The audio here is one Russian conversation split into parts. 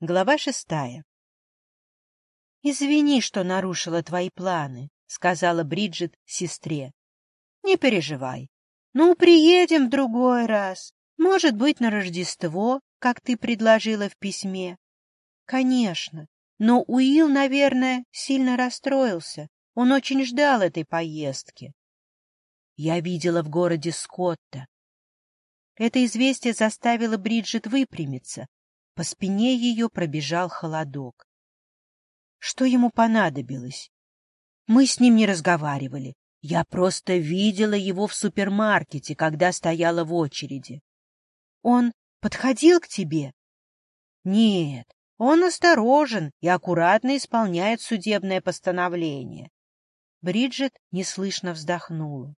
Глава шестая. «Извини, что нарушила твои планы», — сказала Бриджит сестре. «Не переживай. Ну, приедем в другой раз. Может быть, на Рождество, как ты предложила в письме». «Конечно. Но Уилл, наверное, сильно расстроился. Он очень ждал этой поездки». Я видела в городе Скотта. Это известие заставило Бриджит выпрямиться, по спине ее пробежал холодок. Что ему понадобилось? Мы с ним не разговаривали. Я просто видела его в супермаркете, когда стояла в очереди. Он подходил к тебе? Нет, он осторожен и аккуратно исполняет судебное постановление. Бриджит неслышно вздохнула.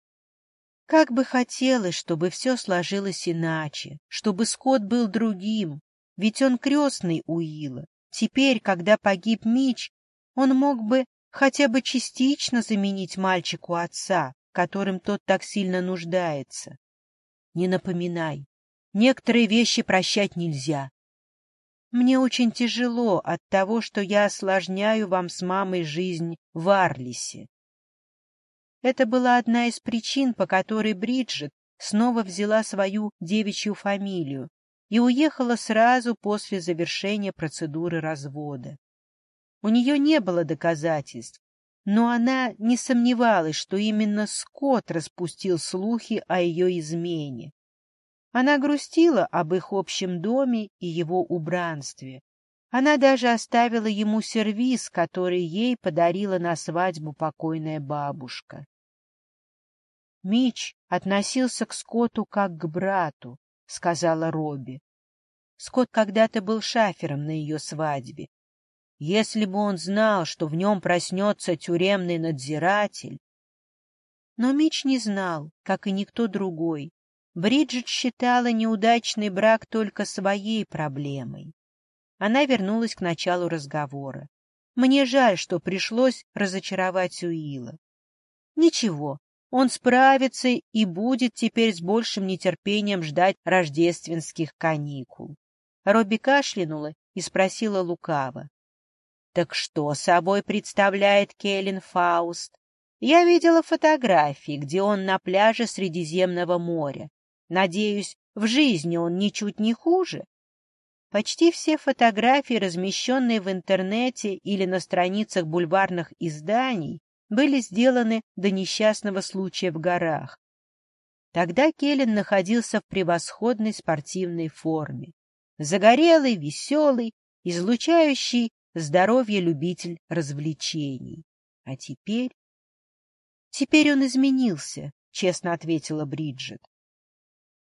Как бы хотелось, чтобы все сложилось иначе, чтобы Скотт был другим, ведь он крестный Уилла. Теперь, когда погиб Мич, он мог бы хотя бы частично заменить мальчику отца, которым тот так сильно нуждается. Не напоминай. Некоторые вещи прощать нельзя. Мне очень тяжело от того, что я осложняю вам с мамой жизнь в Арлисе. Это была одна из причин, по которой Бриджит снова взяла свою девичью фамилию, и уехала сразу после завершения процедуры развода. У нее не было доказательств, но она не сомневалась, что именно Скотт распустил слухи о ее измене. Она грустила об их общем доме и его убранстве. Она даже оставила ему сервиз, который ей подарила на свадьбу покойная бабушка. Мич относился к Скотту как к брату, — сказала Робби. Скотт когда-то был шафером на ее свадьбе. Если бы он знал, что в нем проснется тюремный надзиратель... Но Мич не знал, как и никто другой. Бриджит считала неудачный брак только своей проблемой. Она вернулась к началу разговора. Мне жаль, что пришлось разочаровать Уилла. Ничего, он справится и будет теперь с большим нетерпением ждать рождественских каникул. Робби кашлянула и спросила лукаво. — Так что собой представляет Келлен Фауст? Я видела фотографии, где он на пляже Средиземного моря. Надеюсь, в жизни он ничуть не хуже? Почти все фотографии, размещенные в интернете или на страницах бульварных изданий, были сделаны до несчастного случая в горах. Тогда Келлен находился в превосходной спортивной форме. Загорелый, веселый, излучающий здоровье любитель развлечений. А теперь... Теперь он изменился, честно ответила Бриджит.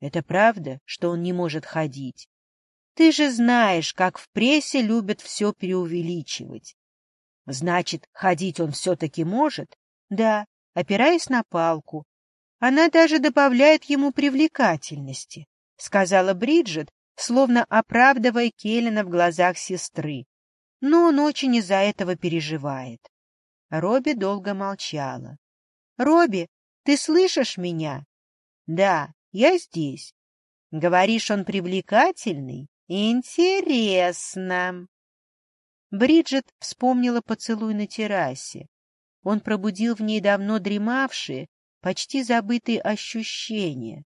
Это правда, что он не может ходить? Ты же знаешь, как в прессе любят все преувеличивать. Значит, ходить он все-таки может? Да, опираясь на палку. Она даже добавляет ему привлекательности, — сказала Бриджит, словно оправдывая Келлина в глазах сестры. Но он очень из-за этого переживает. Робби долго молчала. — Робби, ты слышишь меня? — Да, я здесь. — Говоришь, он привлекательный? — Интересно. Бриджит вспомнила поцелуй на террасе. Он пробудил в ней давно дремавшие, почти забытые ощущения.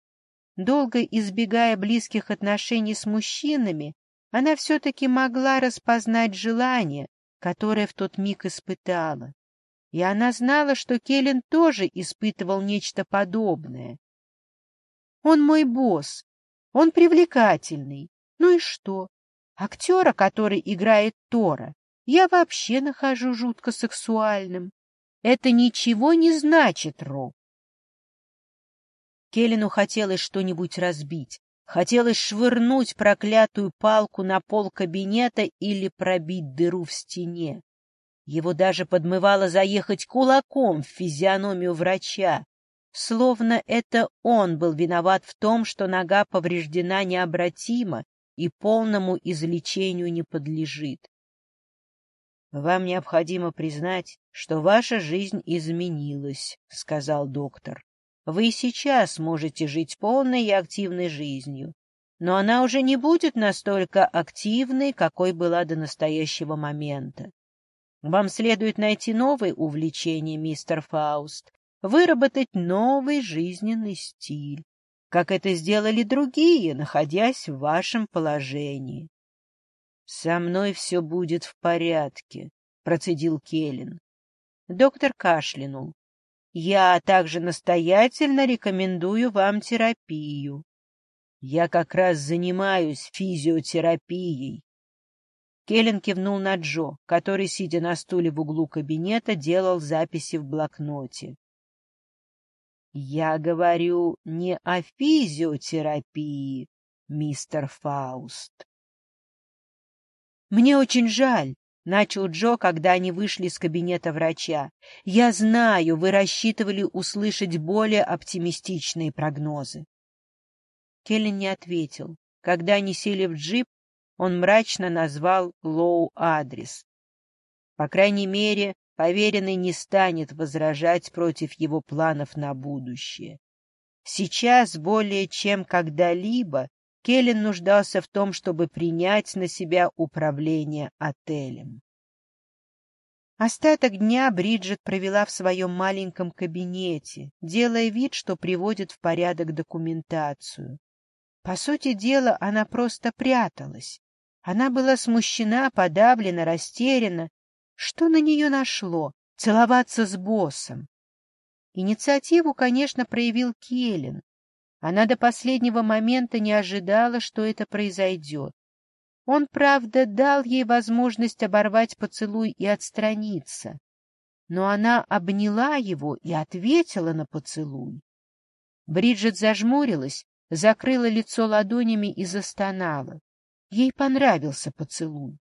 Долго избегая близких отношений с мужчинами, она все-таки могла распознать желание, которое в тот миг испытала. И она знала, что Келлен тоже испытывал нечто подобное. «Он мой босс, он привлекательный. Ну и что? Актера, который играет Тора, я вообще нахожу жутко сексуальным. Это ничего не значит, Ро. Келлину хотелось что-нибудь разбить. Хотелось швырнуть проклятую палку на пол кабинета или пробить дыру в стене. Его даже подмывало заехать кулаком в физиономию врача, словно это он был виноват в том, что нога повреждена необратимо и полному излечению не подлежит. «Вам необходимо признать, что ваша жизнь изменилась», — сказал доктор. «Вы сейчас можете жить полной и активной жизнью. но она уже не будет настолько активной, какой была до настоящего момента. Вам следует найти новое увлечение, мистер Фауст, выработать новый жизненный стиль, как это сделали другие, находясь в вашем положении. — Со мной все будет в порядке, — процедил Келлен. Доктор кашлянул. — Я также настоятельно рекомендую вам терапию. Я как раз занимаюсь физиотерапией. Келлен кивнул на Джо, который, сидя на стуле в углу кабинета, делал записи в блокноте. Я говорю не о физиотерапии, мистер Фауст. Мне очень жаль, начал Джо, когда они вышли из кабинета врача. Я знаю, вы рассчитывали услышать более оптимистичные прогнозы. Келлен не ответил. Когда они сели в джип, он мрачно назвал Лоу адрес. По крайней мере, поверенный не станет возражать против его планов на будущее. Сейчас более чем когда-либо Келлен нуждался в том, чтобы принять на себя управление отелем. Остаток дня Бриджит провела в своем маленьком кабинете, делая вид, что приводит в порядок документацию. По сути дела, она просто пряталась. Она была смущена, подавлена, растеряна что на нее нашло? Целоваться с боссом. Инициативу, конечно, проявил Келлен. Она до последнего момента не ожидала, что это произойдет. Он, правда, дал ей возможность оборвать поцелуй и отстраниться. Но она обняла его и ответила на поцелуй. Бриджит зажмурилась, закрыла лицо ладонями и застонала. Ей понравился поцелуй.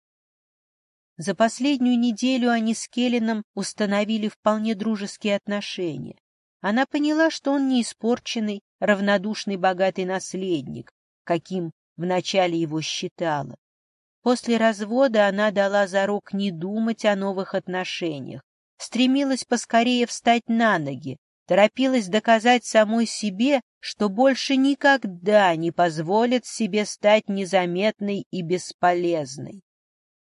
За последнюю неделю они с Келленом установили вполне дружеские отношения. Она поняла, что он не испорченный, равнодушный богатый наследник, каким вначале его считала. После развода она дала зарок не думать о новых отношениях, стремилась поскорее встать на ноги, торопилась доказать самой себе, что больше никогда не позволит себе стать незаметной и бесполезной.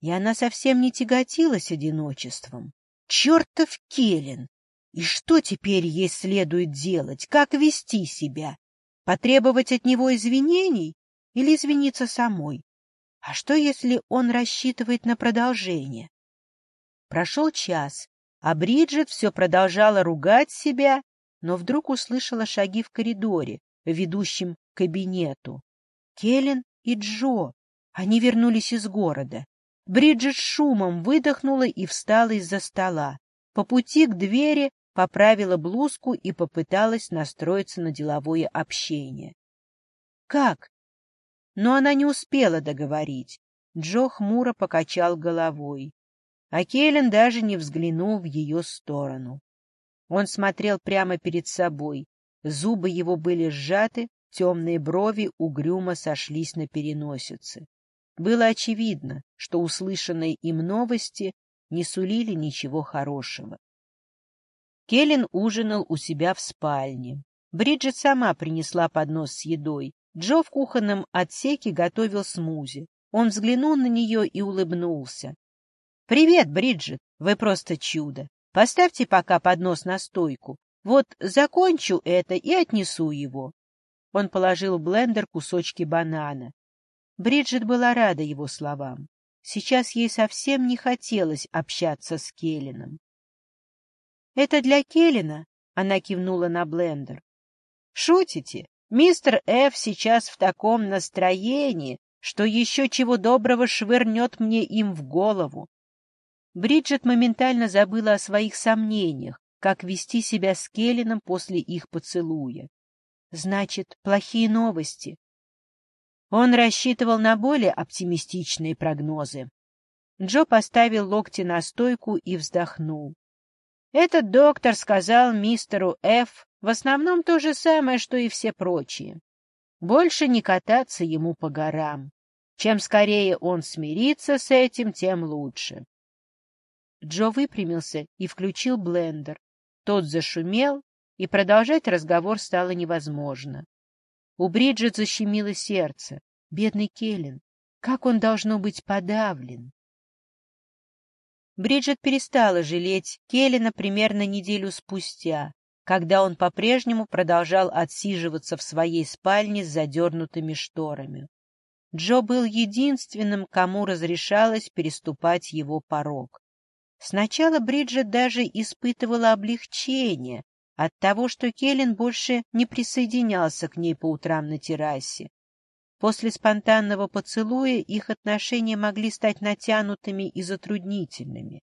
И она совсем не тяготилась одиночеством. Чертов Келлен! И что теперь ей следует делать? Как вести себя? Потребовать от него извинений или извиниться самой? А что, если он рассчитывает на продолжение? Прошел час, а Бриджит все продолжала ругать себя, но вдруг услышала шаги в коридоре, ведущем к кабинету. Келлен и Джо. Они вернулись из города. Бриджит шумом выдохнула и встала из-за стола. По пути к двери поправила блузку и попыталась настроиться на деловое общение. «Как?» Но она не успела договорить. Джо хмуро покачал головой, а Келлен даже не взглянул в ее сторону. Он смотрел прямо перед собой, зубы его были сжаты, темные брови угрюмо сошлись на переносице. Было очевидно, что услышанные им новости не сулили ничего хорошего. Келлен ужинал у себя в спальне. Бриджит сама принесла поднос с едой. Джо в кухонном отсеке готовил смузи. Он взглянул на нее и улыбнулся. — Привет, Бриджит, вы просто чудо. Поставьте пока поднос на стойку. Вот закончу это и отнесу его. Он положил в блендер кусочки банана. Бриджит была рада его словам. Сейчас ей совсем не хотелось общаться с Келлином. «Это для Келлина?» — она кивнула на блендер. «Шутите? Мистер Ф. сейчас в таком настроении, что еще чего доброго швырнет мне им в голову». Бриджит моментально забыла о своих сомнениях, как вести себя с Келлином после их поцелуя. «Значит, плохие новости. Он рассчитывал на более оптимистичные прогнозы. Джо поставил локти на стойку и вздохнул. Этот доктор сказал мистеру Ф. в основном то же самое, что и все прочие. Больше не кататься ему по горам. Чем скорее он смирится с этим, тем лучше. Джо выпрямился и включил блендер. Тот зашумел, и продолжать разговор стало невозможно. У Бриджит защемило сердце. Бедный Келлен, как он должно быть подавлен. Бриджит перестала жалеть Келлена примерно неделю спустя, когда он по-прежнему продолжал отсиживаться в своей спальне с задернутыми шторами. Джо был единственным, кому разрешалось переступать его порог. Сначала Бриджит даже испытывала облегчение от того, что Келлен больше не присоединялся к ней по утрам на террасе. После спонтанного поцелуя их отношения могли стать натянутыми и затруднительными.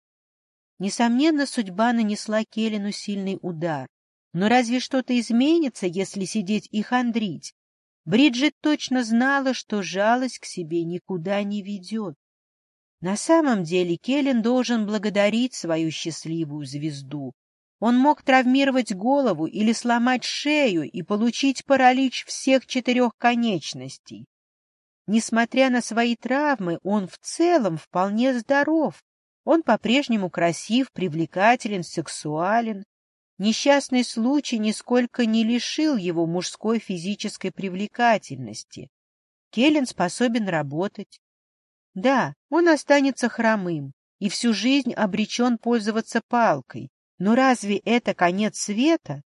Несомненно, судьба нанесла Келлену сильный удар. Но разве что-то изменится, если сидеть и хандрить? Бриджит точно знала, что жалость к себе никуда не ведет. На самом деле Келлен должен благодарить свою счастливую звезду. Он мог травмировать голову или сломать шею и получить паралич всех четырех конечностей. Несмотря на свои травмы, он в целом вполне здоров. Он по-прежнему красив, привлекателен, сексуален. Несчастный случай нисколько не лишил его мужской физической привлекательности. Келлен способен работать. Да, он останется хромым и всю жизнь обречен пользоваться палкой. Но разве это конец света?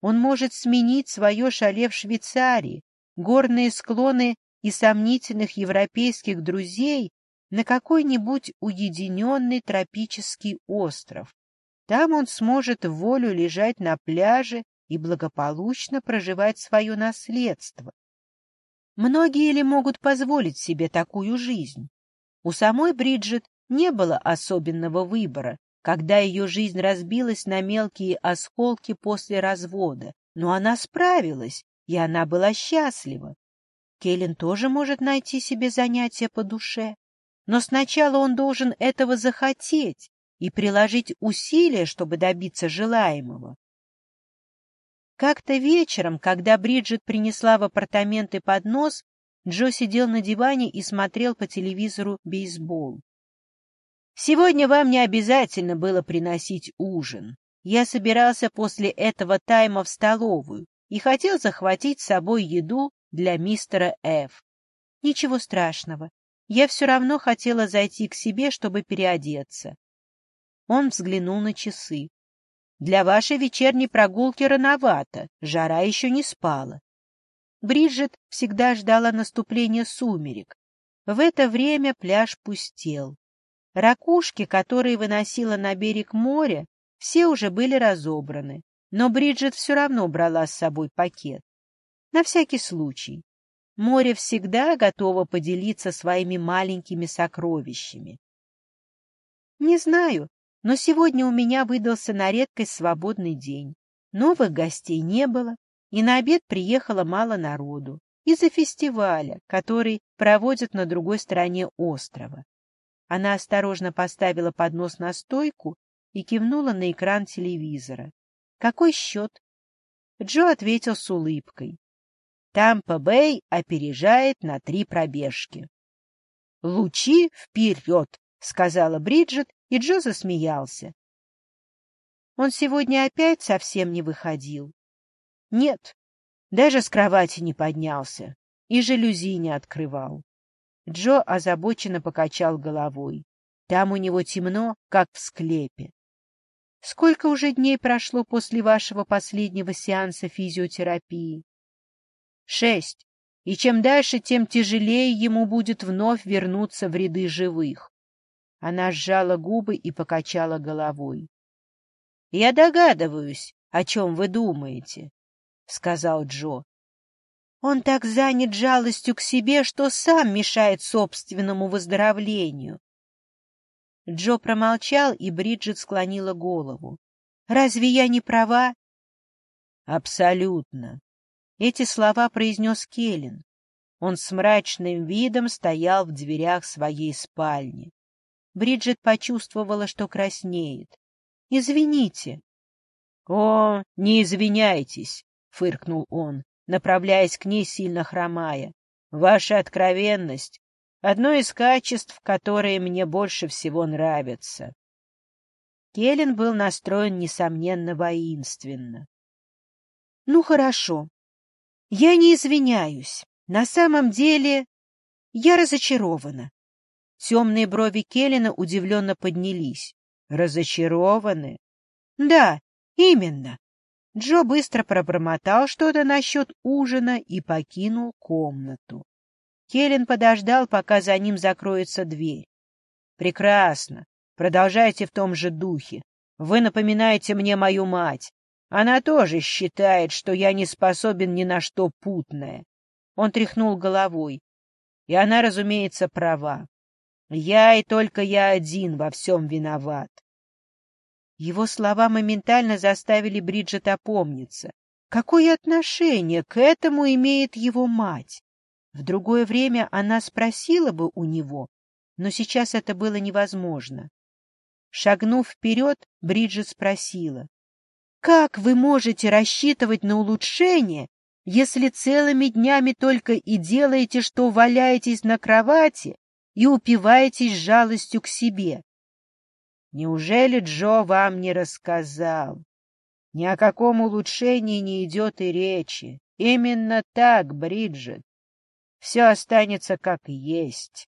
Он может сменить свое шале в Швейцарии, горные склоны и сомнительных европейских друзей на какой-нибудь уединенный тропический остров. Там он сможет волю лежать на пляже и благополучно проживать свое наследство. Многие ли могут позволить себе такую жизнь? У самой Бриджит не было особенного выбора, когда ее жизнь разбилась на мелкие осколки после развода, но она справилась, и она была счастлива. Келлен тоже может найти себе занятие по душе, но сначала он должен этого захотеть, и приложить усилия, чтобы добиться желаемого. Как-то вечером, когда Бриджит принесла в апартаменты поднос, Джо сидел на диване и смотрел по телевизору бейсбол. «Сегодня вам не обязательно было приносить ужин. Я собирался после этого тайма в столовую и хотел захватить с собой еду для мистера Ф. Ничего страшного. Я все равно хотела зайти к себе, чтобы переодеться. Он взглянул на часы. «Для вашей вечерней прогулки рановато, жара еще не спала». Бриджит всегда ждала наступления сумерек. В это время пляж пустел. Ракушки, которые выносила на берег моря, все уже были разобраны, но Бриджит все равно брала с собой пакет. На всякий случай. Море всегда готово поделиться своими маленькими сокровищами. Не знаю, но сегодня у меня выдался на редкость свободный день. Новых гостей не было, и на обед приехало мало народу. Из-за фестиваля, который проводят на другой стороне острова. Она осторожно поставила поднос на стойку и кивнула на экран телевизора. «Какой счет?» Джо ответил с улыбкой. «Тампа-Бэй опережает на три пробежки». «Лучи вперед!» — сказала Бриджит и Джо засмеялся. Он сегодня опять совсем не выходил. Нет, даже с кровати не поднялся и жалюзи не открывал. Джо озабоченно покачал головой. Там у него темно, как в склепе. Сколько уже дней прошло после вашего последнего сеанса физиотерапии? Шесть. И чем дальше, тем тяжелее ему будет вновь вернуться в ряды живых. Она сжала губы и покачала головой. — Я догадываюсь, о чем вы думаете, — сказал Джо. Он так занят жалостью к себе, что сам мешает собственному выздоровлению. Джо промолчал, и Бриджит склонила голову. — Разве я не права? — Абсолютно. Эти слова произнес Келлен. Он с мрачным видом стоял в дверях своей спальни. Бриджит почувствовала, что краснеет. «Извините». «О, не извиняйтесь», — фыркнул он, направляясь к ней, сильно хромая. «Ваша откровенность — одно из качеств, которые мне больше всего нравятся». Келлен был настроен, несомненно, воинственно. «Ну, хорошо. Я не извиняюсь. На самом деле Я разочарована. Темные брови Келлина удивленно поднялись. Разочарованы? Да, именно. Джо быстро пробормотал что-то насчет ужина и покинул комнату. Келлен подождал, пока за ним закроется дверь. «Прекрасно. Продолжайте в том же духе. Вы напоминаете мне мою мать. Она тоже считает, что я не способен ни на что путное». Он тряхнул головой. И она, разумеется, права. Я и только я один во всем виноват. Его слова моментально заставили Бриджит опомниться. Какое отношение к этому имеет его мать? В другое время она спросила бы у него, но сейчас это было невозможно. Шагнув вперед, Бриджит спросила, «Как вы можете рассчитывать на улучшение, если целыми днями только и делаете, что валяетесь на кровати и упиваетесь жалостью к себе?» Неужели Джо вам не рассказал? Ни о каком улучшении не идет и речи. Именно так, Бриджит. Все останется как есть.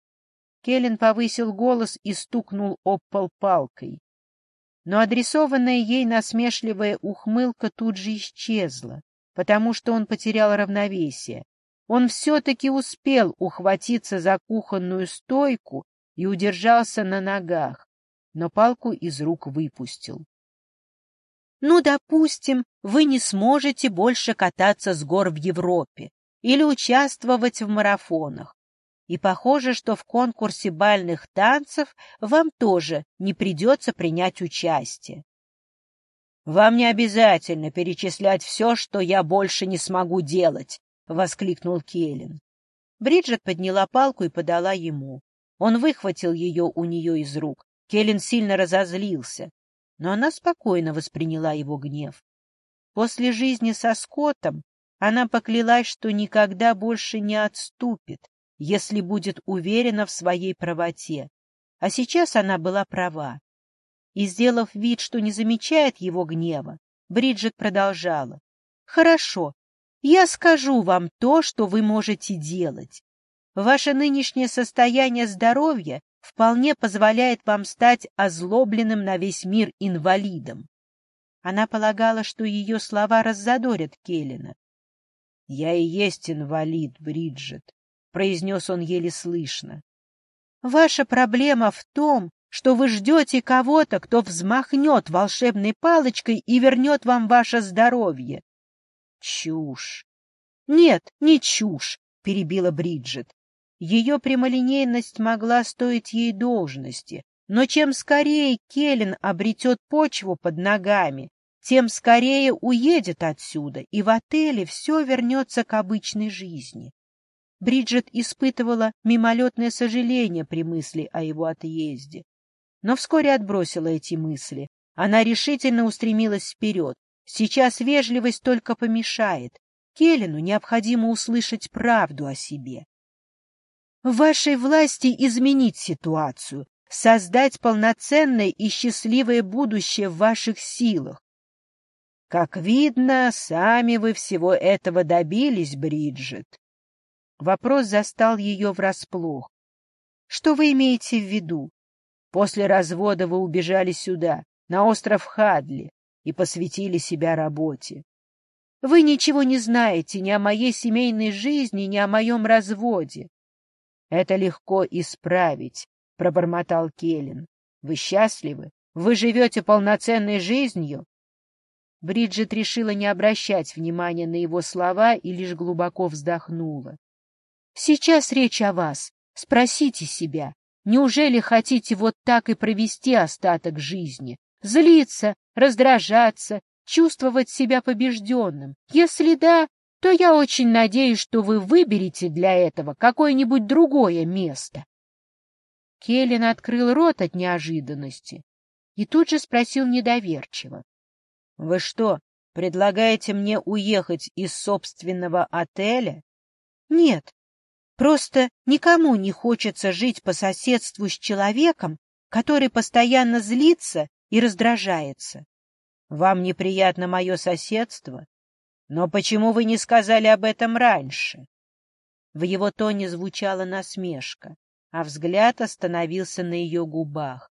Келлен повысил голос и стукнул об пол палкой. Но адресованная ей насмешливая ухмылка тут же исчезла, потому что он потерял равновесие. Он все-таки успел ухватиться за кухонную стойку и удержался на ногах но палку из рук выпустил. Ну, допустим, вы не сможете больше кататься с гор в Европе или участвовать в марафонах. И похоже, что в конкурсе бальных танцев вам тоже не придется принять участие. «Вам не обязательно перечислять все, что я больше не смогу делать», — воскликнул Келлен. Бриджит подняла палку и подала ему. Он выхватил ее у нее из рук, Келлен сильно разозлился, но она спокойно восприняла его гнев. После жизни со Скоттом она поклялась, что никогда больше не отступит, если будет уверена в своей правоте. А сейчас она была права. И, сделав вид, что не замечает его гнева, Бриджит продолжала. «Хорошо, я скажу вам то, что вы можете делать. Ваше нынешнее состояние здоровья вполне позволяет вам стать озлобленным на весь мир инвалидом. Она полагала, что ее слова раззадорят Келлина. — Я и есть инвалид, Бриджит, — произнес он еле слышно. — Ваша проблема в том, что вы ждете кого-то, кто взмахнет волшебной палочкой и вернет вам ваше здоровье. — Чушь! — Нет, не чушь, — перебила Бриджит. Ее прямолинейность могла стоить ей должности, но чем скорее Келлен обретет почву под ногами, тем скорее уедет отсюда, и в отеле все вернется к обычной жизни. Бриджит испытывала мимолетное сожаление при мысли о его отъезде, но вскоре отбросила эти мысли. Она решительно устремилась вперед. Сейчас вежливость только помешает. Келлену необходимо услышать правду о себе. В вашей власти изменить ситуацию, создать полноценное и счастливое будущее в ваших силах. Как видно, сами вы всего этого добились, Бриджит. Вопрос застал ее врасплох. Что вы имеете в виду? После развода вы убежали сюда, на остров Хадли, и посвятили себя работе. Вы ничего не знаете ни о моей семейной жизни, ни о моем разводе. Это легко исправить, — пробормотал Келлен. Вы счастливы? Вы живете полноценной жизнью? Бриджит решила не обращать внимания на его слова и лишь глубоко вздохнула. — Сейчас речь о вас. Спросите себя, неужели хотите вот так и провести остаток жизни? Злиться, раздражаться, чувствовать себя побежденным? Если да, то я очень надеюсь, что вы выберете для этого какое-нибудь другое место. Келлен открыл рот от неожиданности и тут же спросил недоверчиво. — Вы что, предлагаете мне уехать из собственного отеля? — Нет, просто никому не хочется жить по соседству с человеком, который постоянно злится и раздражается. — Вам неприятно мое соседство? Но почему вы не сказали об этом раньше? В его тоне звучала насмешка, а взгляд остановился на ее губах.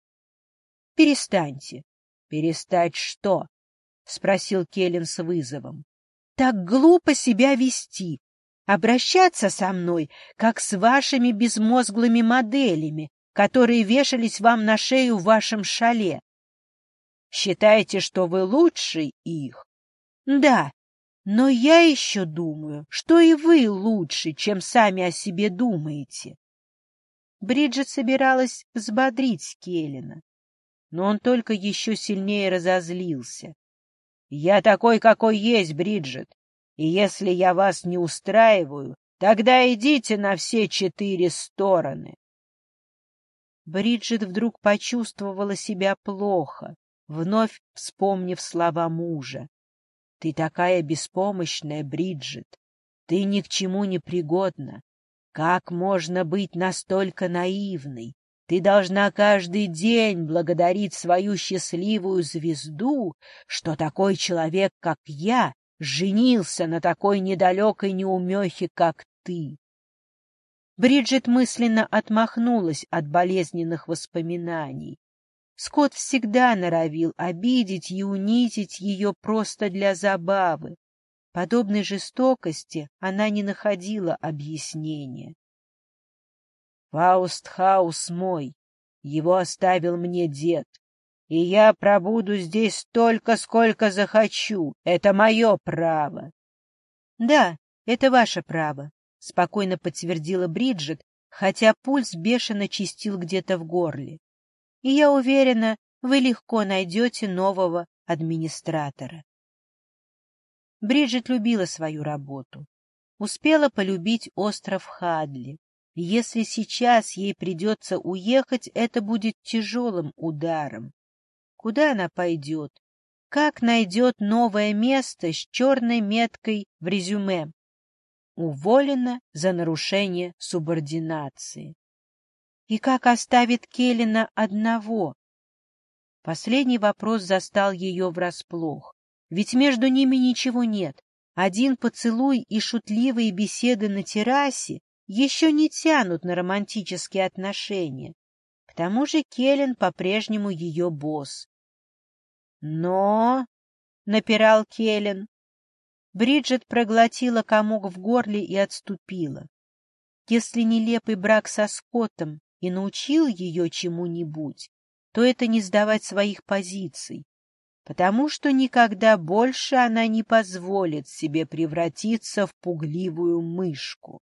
— Перестаньте. — Перестать что? — спросил Келлен с вызовом. — Так глупо себя вести, обращаться со мной, как с вашими безмозглыми моделями, которые вешались вам на шею в вашем шале. Считаете, что вы лучше их? Да, но я еще думаю, что и вы лучше, чем сами о себе думаете. Бриджит собиралась взбодрить Келлина, но он только еще сильнее разозлился. — Я такой, какой есть, Бриджит, и если я вас не устраиваю, тогда идите на все четыре стороны. Бриджит вдруг почувствовала себя плохо, вновь вспомнив слова мужа. «Ты такая беспомощная, Бриджит! Ты ни к чему не пригодна! Как можно быть настолько наивной? Ты должна каждый день благодарить свою счастливую звезду, что такой человек, как я, женился на такой недалекой неумехе, как ты. Бриджит мысленно отмахнулась от болезненных воспоминаний. Скотт всегда норовил обидеть и унизить ее просто для забавы. Подобной жестокости она не находила объяснения. «Фаустхаус мой, его оставил мне дед и я пробуду здесь столько, сколько захочу. Это мое право. — Да, это ваше право, — спокойно подтвердила Бриджит, хотя пульс бешено чистил где-то в горле. И я уверена, вы легко найдете нового администратора. Бриджит любила свою работу. Успела полюбить остров Хадли. Если сейчас ей придется уехать, это будет тяжелым ударом. Куда она пойдет? Как найдет новое место с черной меткой в резюме? Уволена за нарушение субординации. И как оставит Келлина одного? Последний вопрос застал ее врасплох. Ведь между ними ничего нет. Один поцелуй и шутливые беседы на террасе еще не тянут на романтические отношения. К тому же Келлен по-прежнему ее босс. «Но...» — напирал Келлен. Бриджит проглотила комок в горле и отступила. Если нелепый брак со Скоттом и научил ее чему-нибудь, то это не сдавать своих позиций, потому что никогда больше она не позволит себе превратиться в пугливую мышку.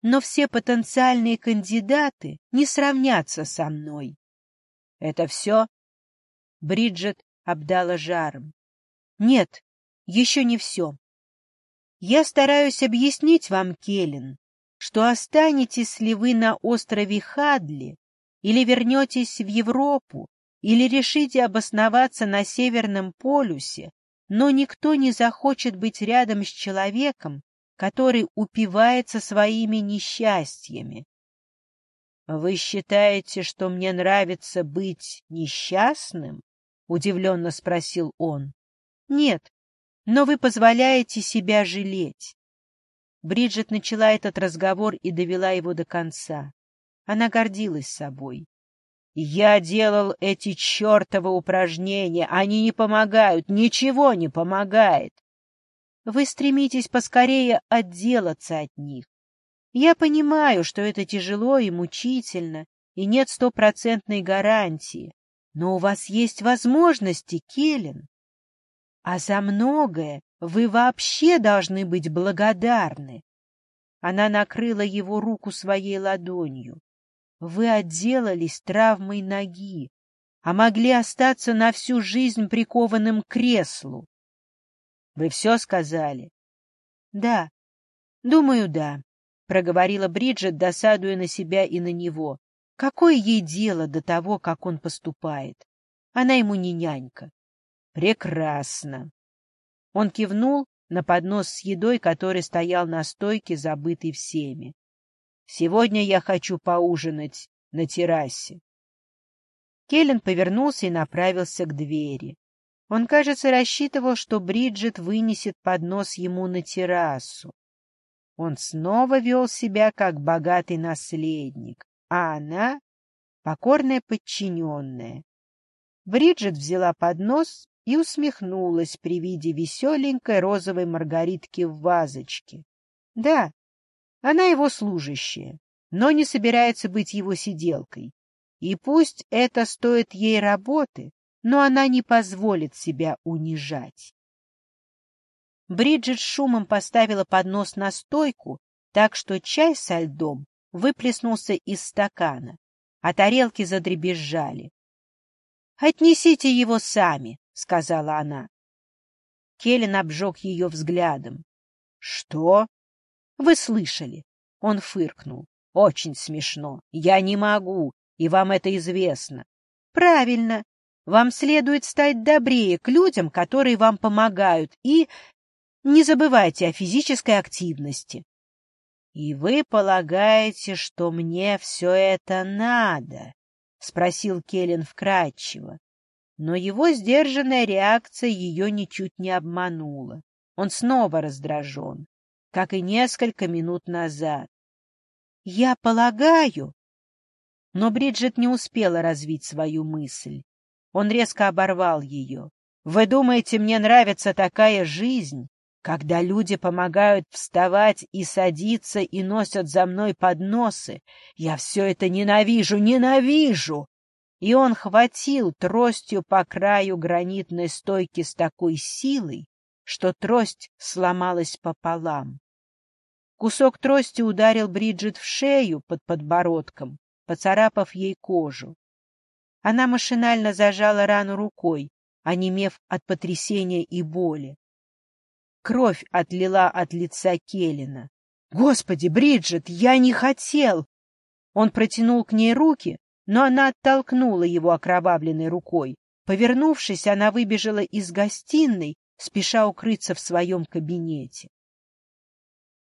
Но все потенциальные кандидаты не сравнятся со мной. — Это все? Бриджит обдала жаром. Нет, еще не все. Я стараюсь объяснить вам, Келлен, что останетесь ли вы на острове Хадли, или вернетесь в Европу, или решите обосноваться на Северном полюсе, но никто не захочет быть рядом с человеком, который упивается своими несчастьями. Вы считаете, что мне нравится быть несчастным? — удивленно спросил он. — Нет, но вы позволяете себя жалеть. Бриджит начала этот разговор и довела его до конца. Она гордилась собой. «Я делал эти чертовы упражнения, они не помогают, ничего не помогает. Вы стремитесь поскорее отделаться от них. Я понимаю, что это тяжело и мучительно, и нет стопроцентной гарантии, но у вас есть возможности, Келлен. А за многое вы вообще должны быть благодарны. Она накрыла его руку своей ладонью. Вы отделались травмой ноги, а могли остаться на всю жизнь прикованным к креслу. Вы все сказали? Да, думаю, да, проговорила Бриджит, досадуя на себя и на него. Какое ей дело до того, как он поступает? Она ему не нянька. Прекрасно. Он кивнул на поднос с едой, который стоял на стойке, забытый всеми. Сегодня я хочу поужинать на террасе. Келлен повернулся и направился к двери. Он, кажется, рассчитывал, что Бриджит вынесет поднос ему на террасу. Он снова вел себя как богатый наследник, а она — покорная подчиненная. Бриджит взяла поднос и усмехнулась при виде веселенькой розовой маргаритки в вазочке. Да, она его служащая, но не собирается быть его сиделкой. И пусть это стоит ей работы, но она не позволит себя унижать. Бриджит шумом поставила поднос на стойку, так что чай со льдом выплеснулся из стакана, а тарелки задребезжали. — Отнесите его сами, — сказала она. Келлен обжег ее взглядом. — Что? — Вы слышали. Он фыркнул. — Очень смешно. Я не могу, и вам это известно. — Правильно. Вам следует стать добрее к людям, которые вам помогают, и не забывайте о физической активности. — И вы полагаете, что мне все это надо? — спросил Келлен вкратчиво. Но его сдержанная реакция ее ничуть не обманула. Он снова раздражен, как и несколько минут назад. — Я полагаю... Но Бриджит не успела развить свою мысль. Он резко оборвал ее. — Вы думаете, мне нравится такая жизнь? Когда люди помогают вставать и садиться и носят за мной подносы, я все это ненавижу, ненавижу! И он хватил тростью по краю гранитной стойки с такой силой, что трость сломалась пополам. Кусок трости ударил Бриджит в шею под подбородком, поцарапав ей кожу. Она машинально зажала рану рукой, онемев от потрясения и боли. Кровь отлила от лица Келлина. «Господи, Бриджит, я не хотел!» Он протянул к ней руки, но она оттолкнула его окровавленной рукой. Повернувшись, она выбежала из гостиной, спеша укрыться в своем кабинете.